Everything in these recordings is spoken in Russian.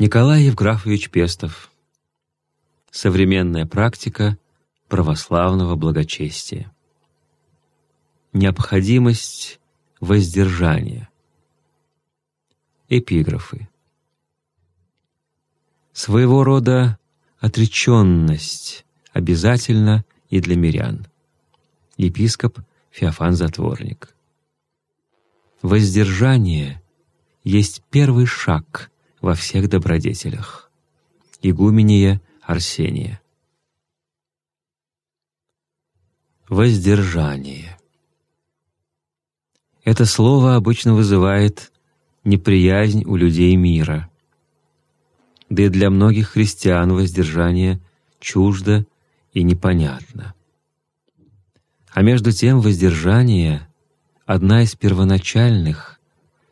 Николай Евграфович Пестов. Современная практика православного благочестия. Необходимость воздержания. Эпиграфы. Своего рода отреченность обязательно и для мирян. Епископ Феофан Затворник. Воздержание есть первый шаг во всех добродетелях. Игумения Арсения. Воздержание. Это слово обычно вызывает неприязнь у людей мира. Да и для многих христиан воздержание чуждо и непонятно. А между тем воздержание — одна из первоначальных,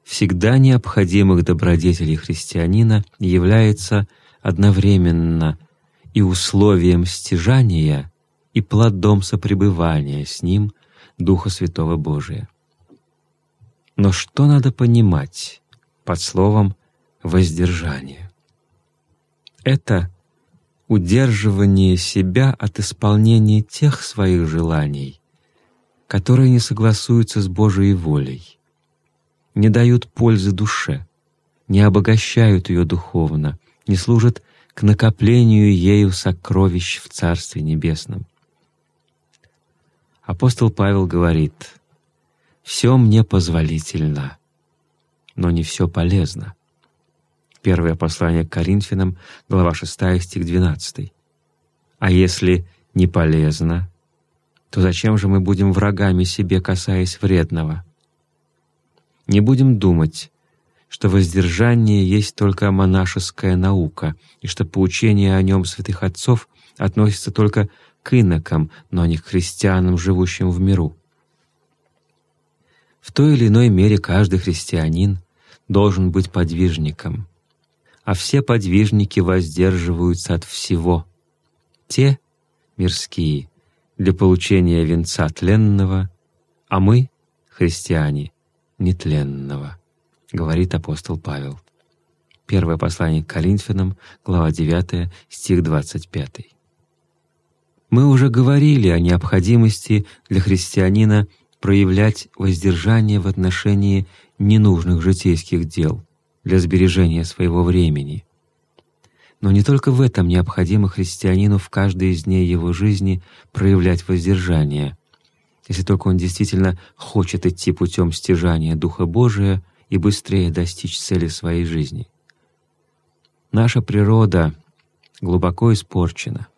всегда необходимых добродетелей христианина является одновременно и условием стяжания, и плодом сопребывания с Ним Духа Святого Божия. Но что надо понимать под словом «воздержание»? Это удерживание себя от исполнения тех своих желаний, которые не согласуются с Божией волей, не дают пользы душе, не обогащают ее духовно, не служат к накоплению ею сокровищ в Царстве Небесном. Апостол Павел говорит, «Все мне позволительно, но не все полезно». Первое послание к Коринфянам, глава 6, стих 12. «А если не полезно, то зачем же мы будем врагами себе, касаясь вредного?» Не будем думать, что воздержание есть только монашеская наука, и что поучение о нем святых отцов относится только к инокам, но не к христианам, живущим в миру. В той или иной мере каждый христианин должен быть подвижником, а все подвижники воздерживаются от всего. Те — мирские, для получения венца тленного, а мы — христиане — нетленного, говорит апостол Павел. Первое послание к Коринфянам, глава 9, стих 25. Мы уже говорили о необходимости для христианина проявлять воздержание в отношении ненужных житейских дел для сбережения своего времени. Но не только в этом необходимо христианину в каждой из дней его жизни проявлять воздержание, если только он действительно хочет идти путем стяжания Духа Божия и быстрее достичь цели своей жизни. Наша природа глубоко испорчена.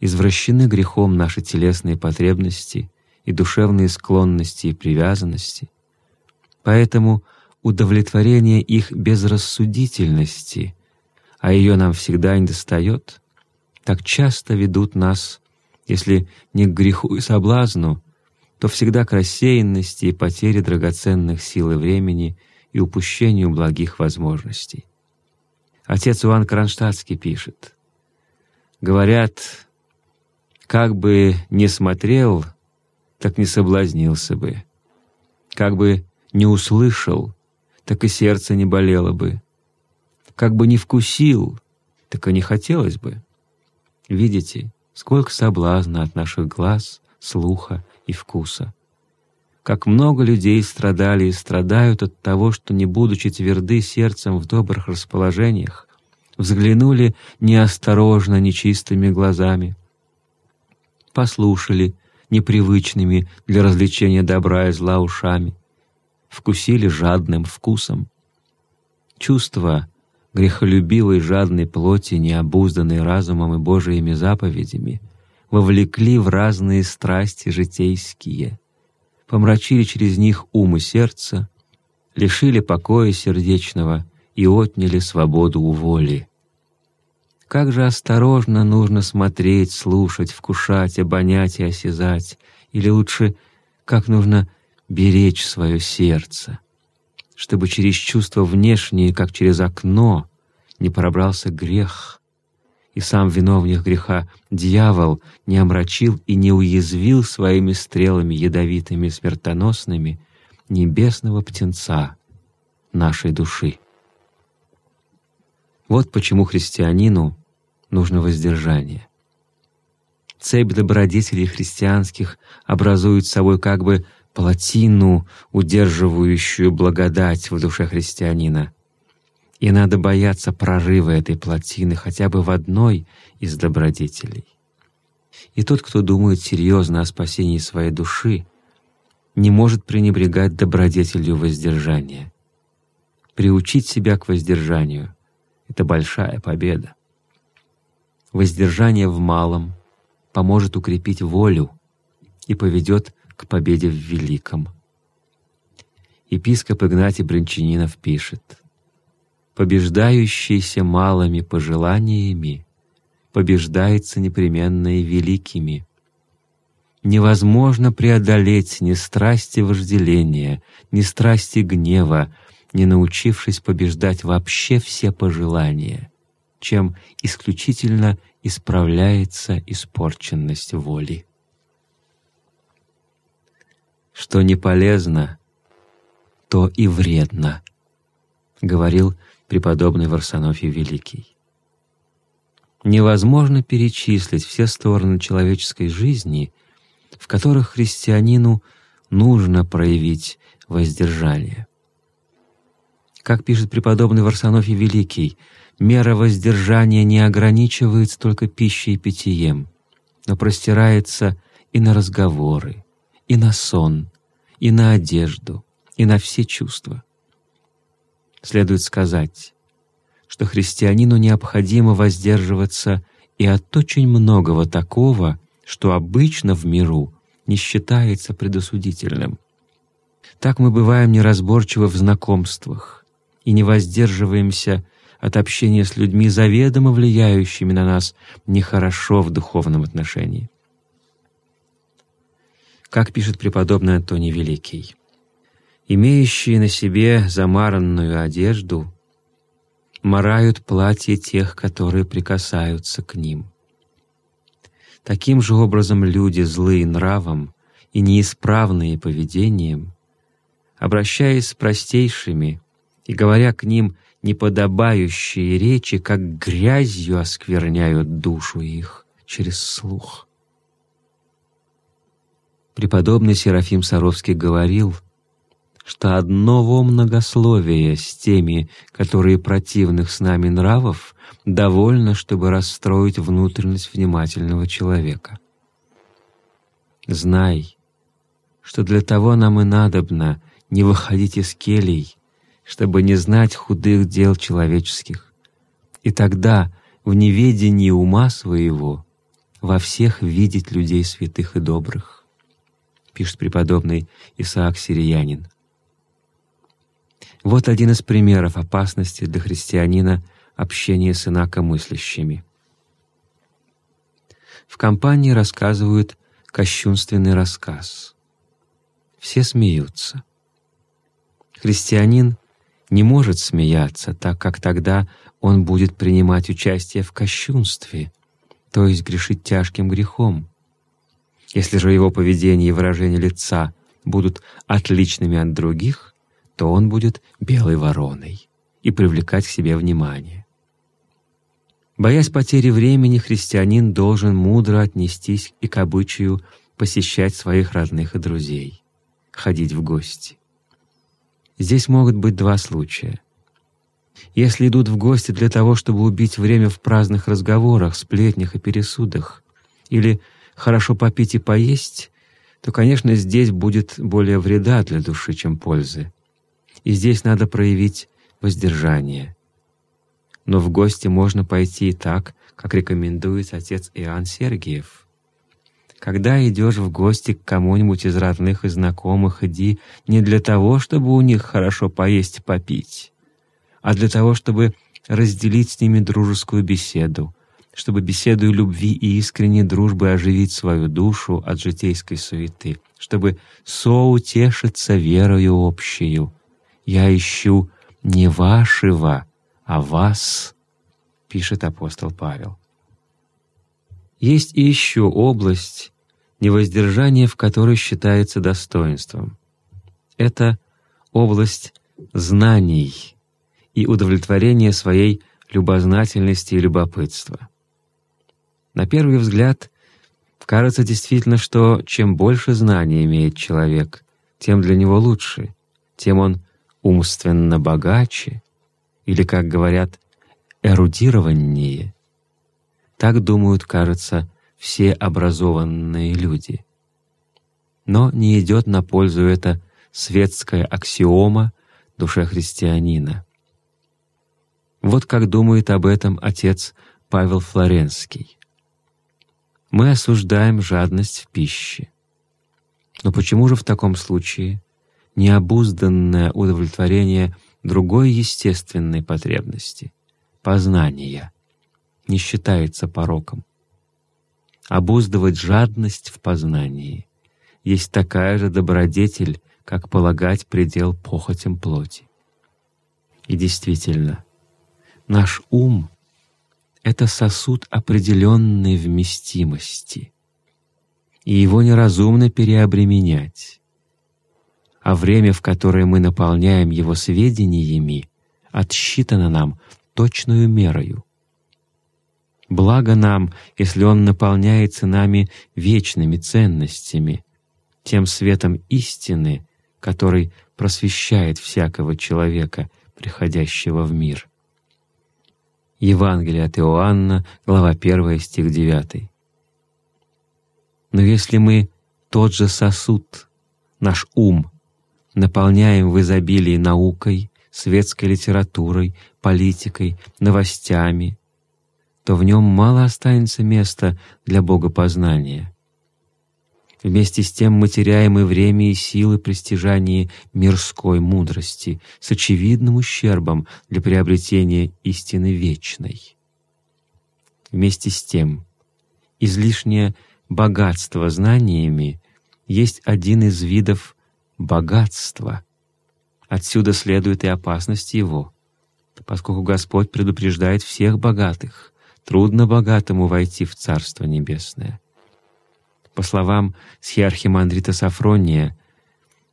Извращены грехом наши телесные потребности и душевные склонности и привязанности. Поэтому удовлетворение их безрассудительности, а ее нам всегда недостает, так часто ведут нас если не к греху и соблазну, то всегда к рассеянности и потере драгоценных сил и времени и упущению благих возможностей. Отец Иоанн Кронштадтский пишет, «Говорят, как бы не смотрел, так не соблазнился бы, как бы не услышал, так и сердце не болело бы, как бы не вкусил, так и не хотелось бы. Видите, сколько соблазна от наших глаз, слуха и вкуса. Как много людей страдали и страдают от того, что, не будучи тверды сердцем в добрых расположениях, взглянули неосторожно нечистыми глазами, послушали непривычными для развлечения добра и зла ушами, вкусили жадным вкусом. Чувства грехолюбивой жадной плоти, необузданной разумом и Божиими заповедями, вовлекли в разные страсти житейские, помрачили через них ум и сердце, лишили покоя сердечного и отняли свободу у воли. Как же осторожно нужно смотреть, слушать, вкушать, обонять и осязать, или лучше, как нужно беречь свое сердце — чтобы через чувства внешние, как через окно, не пробрался грех, и сам виновник греха, дьявол, не омрачил и не уязвил своими стрелами ядовитыми смертоносными небесного птенца нашей души. Вот почему христианину нужно воздержание. Цепь добродетелей христианских образует собой как бы плотину, удерживающую благодать в душе христианина. И надо бояться прорыва этой плотины хотя бы в одной из добродетелей. И тот, кто думает серьезно о спасении своей души, не может пренебрегать добродетелью воздержания. Приучить себя к воздержанию — это большая победа. Воздержание в малом поможет укрепить волю и поведет к победе в великом. Епископ Игнатий Брянчанинов пишет «Побеждающийся малыми пожеланиями побеждается непременно и великими. Невозможно преодолеть ни страсти вожделения, ни страсти гнева, не научившись побеждать вообще все пожелания, чем исключительно исправляется испорченность воли. Что не полезно, то и вредно, говорил преподобный Варсонофий Великий. Невозможно перечислить все стороны человеческой жизни, в которых христианину нужно проявить воздержание. Как пишет преподобный Варсонофий Великий, мера воздержания не ограничивается только пищей и питьем, но простирается и на разговоры, и на сон, и на одежду, и на все чувства. Следует сказать, что христианину необходимо воздерживаться и от очень многого такого, что обычно в миру не считается предосудительным. Так мы бываем неразборчивы в знакомствах, и не воздерживаемся от общения с людьми, заведомо влияющими на нас нехорошо в духовном отношении. Как пишет преподобный Антоний Великий, «Имеющие на себе замаранную одежду марают платье тех, которые прикасаются к ним. Таким же образом люди, злые нравом и неисправные поведением, обращаясь с простейшими, и, говоря к ним неподобающие речи, как грязью оскверняют душу их через слух. Преподобный Серафим Саровский говорил, что одного многословия с теми, которые противных с нами нравов, довольно, чтобы расстроить внутренность внимательного человека. Знай, что для того нам и надобно не выходить из келий, чтобы не знать худых дел человеческих. И тогда в неведении ума своего во всех видеть людей святых и добрых, пишет преподобный Исаак Сириянин. Вот один из примеров опасности для христианина общения с инакомыслящими. В компании рассказывают кощунственный рассказ. Все смеются. Христианин не может смеяться, так как тогда он будет принимать участие в кощунстве, то есть грешить тяжким грехом. Если же его поведение и выражение лица будут отличными от других, то он будет белой вороной и привлекать к себе внимание. Боясь потери времени, христианин должен мудро отнестись и к обычаю посещать своих родных и друзей, ходить в гости. Здесь могут быть два случая. Если идут в гости для того, чтобы убить время в праздных разговорах, сплетнях и пересудах, или хорошо попить и поесть, то, конечно, здесь будет более вреда для души, чем пользы. И здесь надо проявить воздержание. Но в гости можно пойти и так, как рекомендует отец Иоанн Сергиев — когда идешь в гости к кому-нибудь из родных и знакомых, иди не для того, чтобы у них хорошо поесть и попить, а для того, чтобы разделить с ними дружескую беседу, чтобы беседою любви и искренней дружбы оживить свою душу от житейской суеты, чтобы соутешиться верою общую. Я ищу не вашего, а вас, пишет апостол Павел. Есть и еще область, невоздержание в которой считается достоинством. Это область знаний и удовлетворения своей любознательности и любопытства. На первый взгляд, кажется действительно, что чем больше знаний имеет человек, тем для него лучше, тем он умственно богаче, или, как говорят, эрудированнее. Так думают, кажется, все образованные люди. Но не идет на пользу эта светская аксиома душе христианина. Вот как думает об этом отец Павел Флоренский. Мы осуждаем жадность в пище. Но почему же в таком случае необузданное удовлетворение другой естественной потребности — познания — не считается пороком? Обуздывать жадность в познании есть такая же добродетель, как полагать предел похотям плоти. И действительно, наш ум — это сосуд определенной вместимости, и его неразумно переобременять. А время, в которое мы наполняем его сведениями, отсчитано нам точную мерою. Благо нам, если он наполняется нами вечными ценностями, тем светом истины, который просвещает всякого человека, приходящего в мир. Евангелие от Иоанна, глава 1, стих 9. Но если мы тот же сосуд, наш ум, наполняем в изобилии наукой, светской литературой, политикой, новостями, то в нем мало останется места для богопознания — Вместе с тем мы теряем и время, и силы при стяжании мирской мудрости с очевидным ущербом для приобретения истины вечной. Вместе с тем, излишнее богатство знаниями есть один из видов богатства. Отсюда следует и опасность его, поскольку Господь предупреждает всех богатых, трудно богатому войти в Царство Небесное. По словам схиархимандрита Сафрония,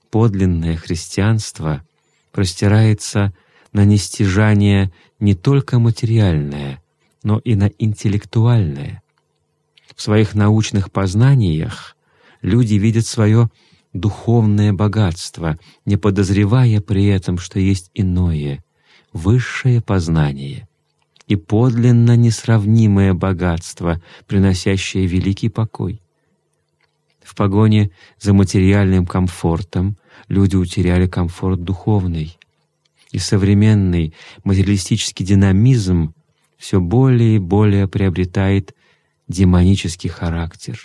подлинное христианство простирается на нестяжание не только материальное, но и на интеллектуальное. В своих научных познаниях люди видят свое духовное богатство, не подозревая при этом, что есть иное, высшее познание и подлинно несравнимое богатство, приносящее великий покой. В погоне за материальным комфортом люди утеряли комфорт духовный, и современный материалистический динамизм все более и более приобретает демонический характер.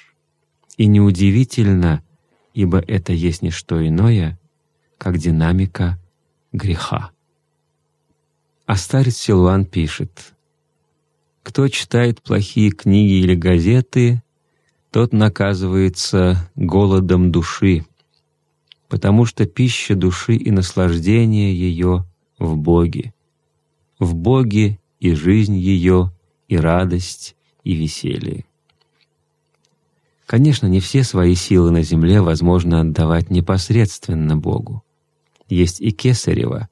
И неудивительно, ибо это есть не что иное, как динамика греха. А старец Силуан пишет, «Кто читает плохие книги или газеты, тот наказывается голодом души, потому что пища души и наслаждение ее в Боге. В Боге и жизнь ее, и радость, и веселье. Конечно, не все свои силы на земле возможно отдавать непосредственно Богу. Есть и кесарево,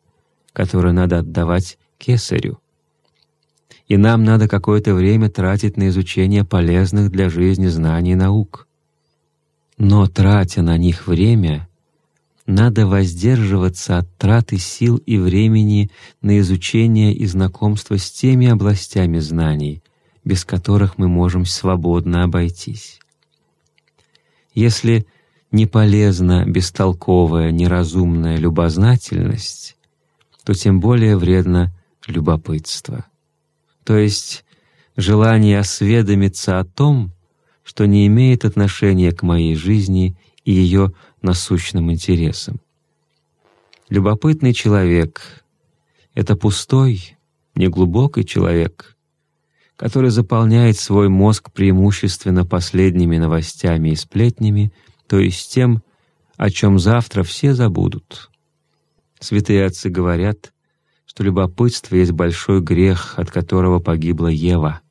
которое надо отдавать кесарю — и нам надо какое-то время тратить на изучение полезных для жизни знаний и наук. Но, тратя на них время, надо воздерживаться от траты сил и времени на изучение и знакомство с теми областями знаний, без которых мы можем свободно обойтись. Если не полезна бестолковая, неразумная любознательность, то тем более вредно любопытство то есть желание осведомиться о том, что не имеет отношения к моей жизни и ее насущным интересам. Любопытный человек — это пустой, неглубокий человек, который заполняет свой мозг преимущественно последними новостями и сплетнями, то есть тем, о чем завтра все забудут. Святые отцы говорят, что любопытство есть большой грех, от которого погибла Ева.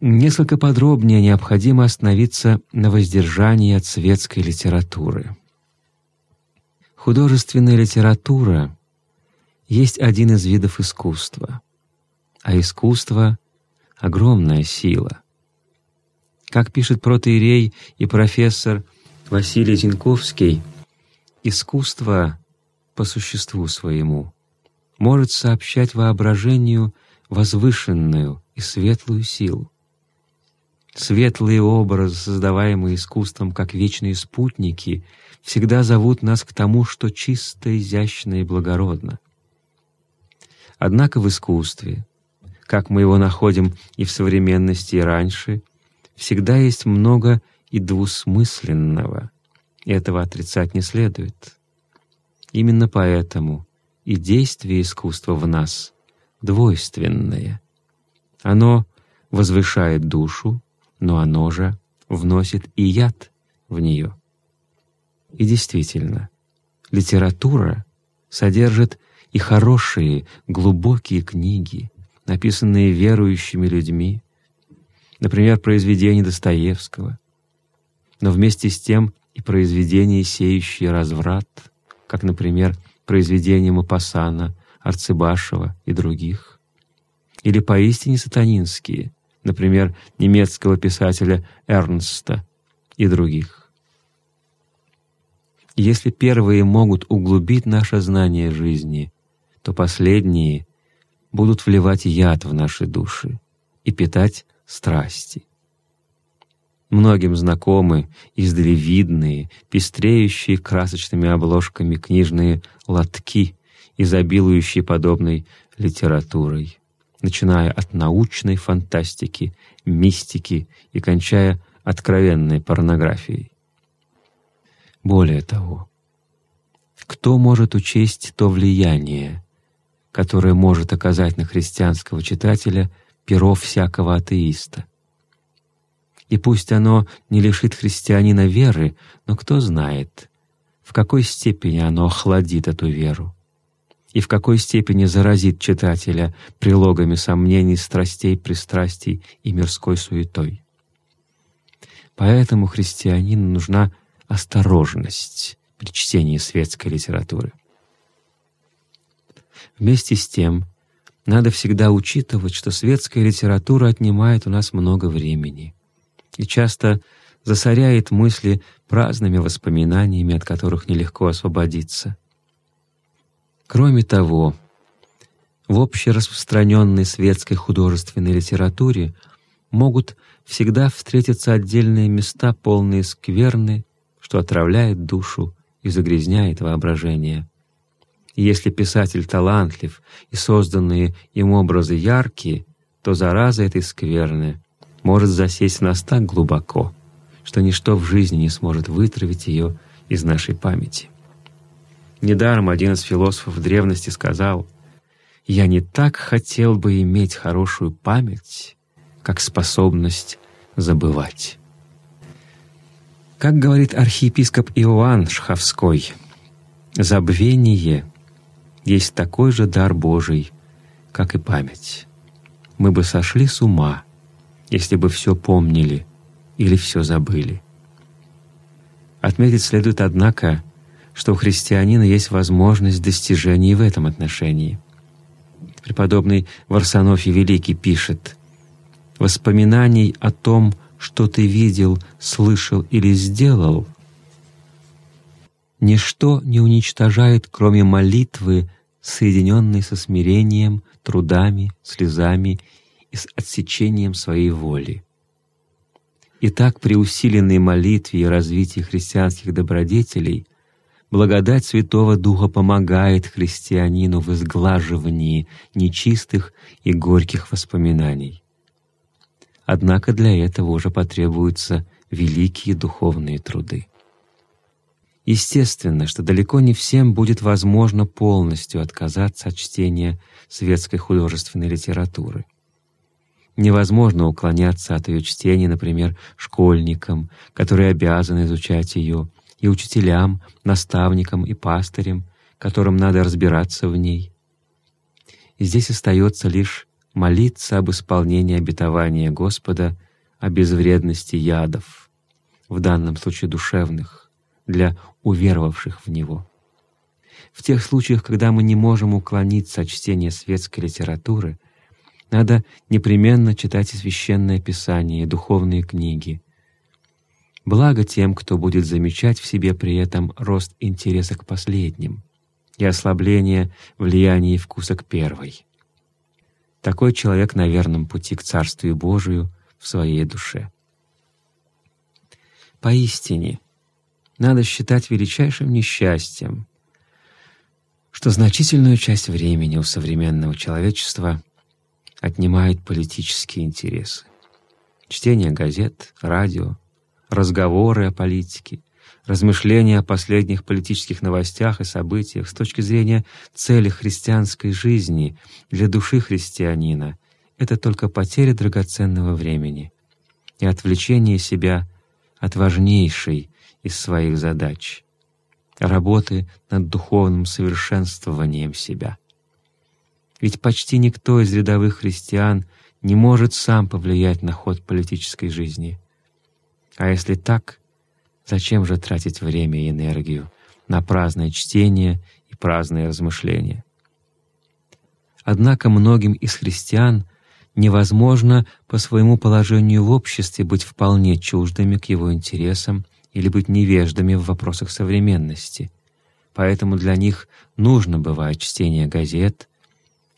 Несколько подробнее необходимо остановиться на воздержании от светской литературы. Художественная литература есть один из видов искусства, а искусство — огромная сила. Как пишет протеерей и профессор Василий Зинковский, искусство по существу своему может сообщать воображению возвышенную и светлую силу. Светлые образы, создаваемые искусством как вечные спутники, всегда зовут нас к тому, что чисто, изящно и благородно. Однако в искусстве, как мы его находим и в современности, и раньше, всегда есть много и двусмысленного, и этого отрицать не следует. Именно поэтому и действие искусства в нас двойственное. Оно возвышает душу, но оно же вносит и яд в нее. И действительно, литература содержит и хорошие, глубокие книги, написанные верующими людьми, например, произведения Достоевского, но вместе с тем и произведения, сеющие разврат, как, например, произведения Мапасана, Арцебашева и других, или поистине сатанинские, например, немецкого писателя Эрнста и других. Если первые могут углубить наше знание жизни, то последние будут вливать яд в наши души и питать страсти. Многим знакомы издали видные, пестреющие красочными обложками книжные лотки, изобилующие подобной литературой начиная от научной фантастики, мистики и кончая откровенной порнографией. Более того, кто может учесть то влияние, которое может оказать на христианского читателя перо всякого атеиста? И пусть оно не лишит христианина веры, но кто знает, в какой степени оно охладит эту веру и в какой степени заразит читателя прилогами сомнений, страстей, пристрастий и мирской суетой. Поэтому христианину нужна осторожность при чтении светской литературы. Вместе с тем, надо всегда учитывать, что светская литература отнимает у нас много времени и часто засоряет мысли праздными воспоминаниями, от которых нелегко освободиться. Кроме того, в общераспространенной светской художественной литературе могут всегда встретиться отдельные места, полные скверны, что отравляет душу и загрязняет воображение. Если писатель талантлив и созданные им образы яркие, то зараза этой скверны может засесть в нас так глубоко, что ничто в жизни не сможет вытравить ее из нашей памяти. Недаром один из философов древности сказал, «Я не так хотел бы иметь хорошую память, как способность забывать». Как говорит архиепископ Иоанн Шховской, «Забвение есть такой же дар Божий, как и память. Мы бы сошли с ума, если бы все помнили или все забыли». Отметить следует, однако, что у христианина есть возможность достижений в этом отношении. Преподобный Варсонофий Великий пишет «Воспоминаний о том, что ты видел, слышал или сделал, ничто не уничтожает, кроме молитвы, соединенной со смирением, трудами, слезами и с отсечением своей воли. Итак, при усиленной молитве и развитии христианских добродетелей Благодать Святого Духа помогает христианину в изглаживании нечистых и горьких воспоминаний. Однако для этого уже потребуются великие духовные труды. Естественно, что далеко не всем будет возможно полностью отказаться от чтения светской художественной литературы. Невозможно уклоняться от ее чтения, например, школьникам, которые обязаны изучать ее, и учителям, наставникам и пастырям, которым надо разбираться в ней. И здесь остается лишь молиться об исполнении обетования Господа о безвредности ядов, в данном случае душевных, для уверовавших в Него. В тех случаях, когда мы не можем уклониться от чтения светской литературы, надо непременно читать священное писание, духовные книги. Благо тем, кто будет замечать в себе при этом рост интереса к последним и ослабление влияния и вкуса к первой. Такой человек на верном пути к Царствию Божию в своей душе. Поистине, надо считать величайшим несчастьем, что значительную часть времени у современного человечества отнимает политические интересы. Чтение газет, радио, разговоры о политике, размышления о последних политических новостях и событиях с точки зрения цели христианской жизни для души христианина — это только потеря драгоценного времени и отвлечение себя от важнейшей из своих задач — работы над духовным совершенствованием себя. Ведь почти никто из рядовых христиан не может сам повлиять на ход политической жизни. А если так, Зачем же тратить время и энергию на праздное чтение и праздные размышления? Однако многим из христиан невозможно по своему положению в обществе быть вполне чуждыми к его интересам или быть невеждами в вопросах современности. Поэтому для них нужно бывает чтение газет.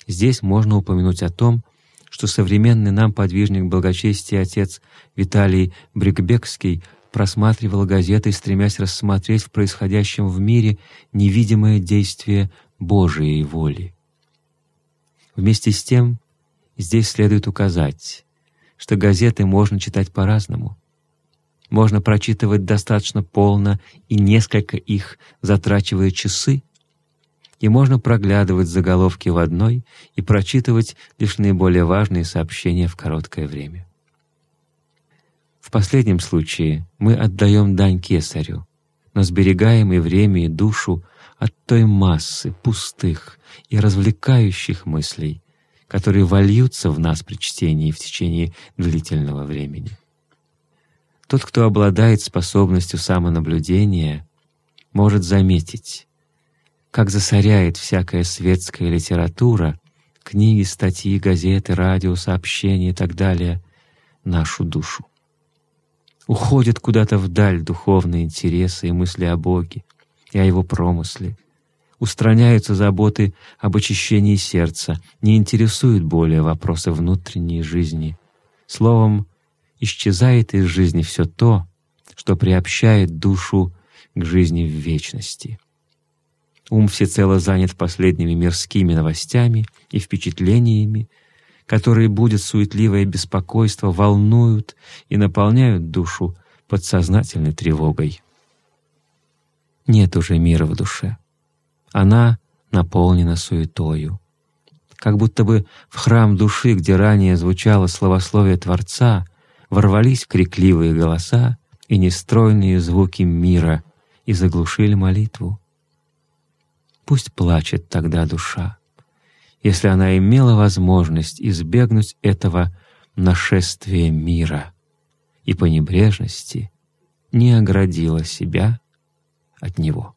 Здесь можно упомянуть о том, что современный нам подвижник благочестия отец Виталий Брикбекский просматривала газеты, стремясь рассмотреть в происходящем в мире невидимое действие Божией воли. Вместе с тем, здесь следует указать, что газеты можно читать по-разному. Можно прочитывать достаточно полно и несколько их, затрачивая часы, и можно проглядывать заголовки в одной и прочитывать лишь наиболее важные сообщения в короткое время. В последнем случае мы отдаем дань кесарю, но сберегаем и время, и душу от той массы пустых и развлекающих мыслей, которые вольются в нас при чтении в течение длительного времени. Тот, кто обладает способностью самонаблюдения, может заметить, как засоряет всякая светская литература, книги, статьи, газеты, радио, сообщения и так далее, нашу душу. Уходят куда-то вдаль духовные интересы и мысли о Боге и о Его промысле. Устраняются заботы об очищении сердца, не интересуют более вопросы внутренней жизни. Словом, исчезает из жизни все то, что приобщает душу к жизни в вечности. Ум всецело занят последними мирскими новостями и впечатлениями, которые будет суетливое беспокойство, волнуют и наполняют душу подсознательной тревогой. Нет уже мира в душе. Она наполнена суетою. Как будто бы в храм души, где ранее звучало словословие Творца, ворвались крикливые голоса и нестройные звуки мира и заглушили молитву. Пусть плачет тогда душа, если она имела возможность избегнуть этого нашествия мира и по небрежности не оградила себя от него.